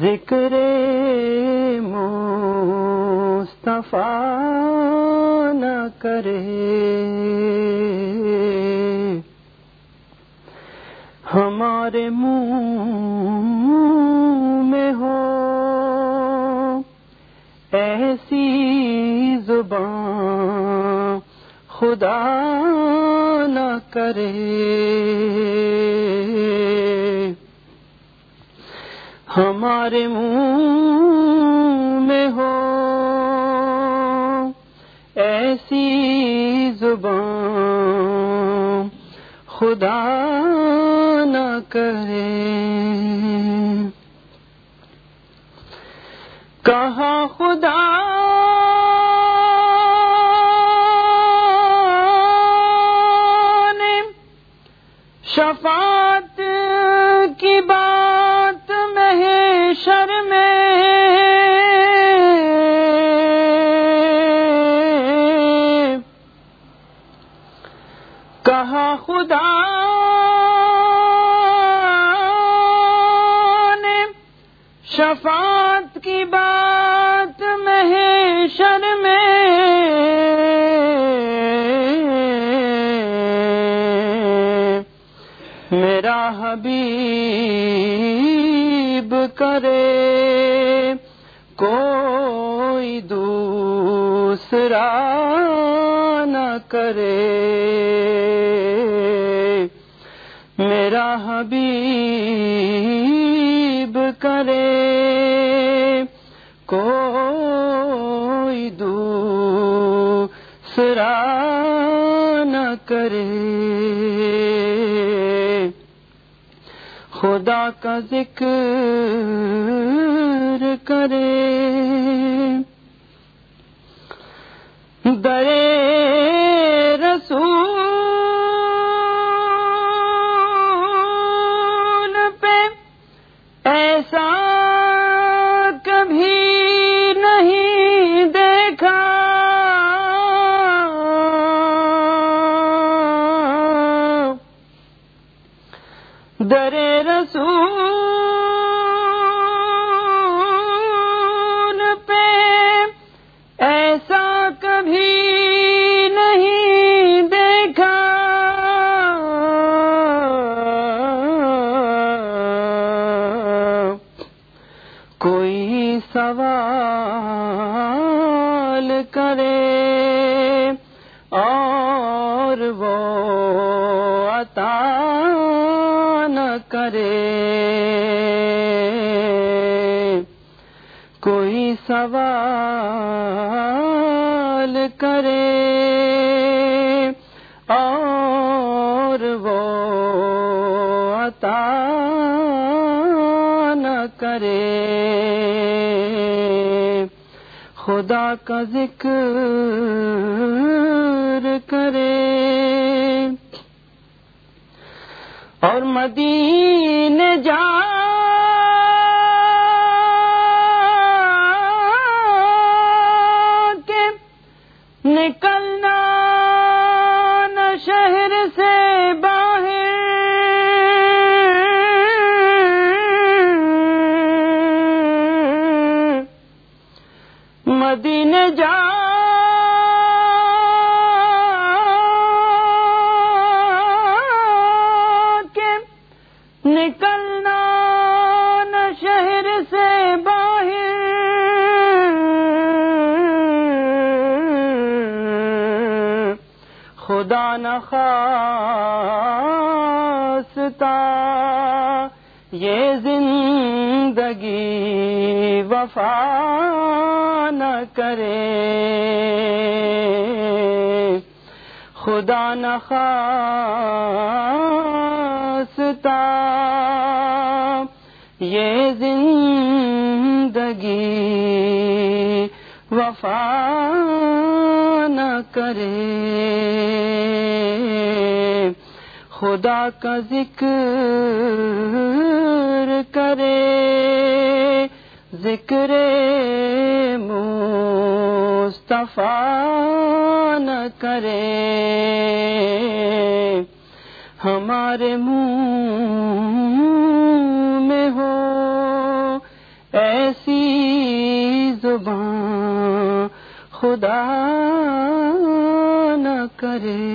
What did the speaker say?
ذکر مصطفیٰ نہ کرے۔ ہمارے منہ میں ہو ایسی زبان خدا نہ کرے۔ ہمارے منہ میں ہو۔ ایسی زبان خدا نہ کرے۔ کہاں خدا؟ نے شفاعت کی بات میں کہا خدا نے شفاعت کی بات میں میرا حبیب کرے۔ کوئی دوسرا نہ کرے۔ میرا حبیب کرے۔ کوئی دوسرا نہ کرے۔ خدا کا ذکر کرے۔ درے در رسول پہ ایسا کبھی نہیں دیکھا۔ کوئی سوال کرے۔ کوئی سوال کرے اور وہ عطا نہ کرے۔ خدا کا ذکر کرے۔ اور مدینے جا نکلنا نہ شہر سے باہر۔ مدینے جا خدا نخواستہ یہ زندگی وفا نہ کرے۔ خدا نخواستہ یہ زندگی وفا نہ کرے۔ خدا کا ذکر کرے۔ ذکر مصطفیٰ نہ کرے۔ ہمارے منہ میں ہو ایسی زبان خدا کرے۔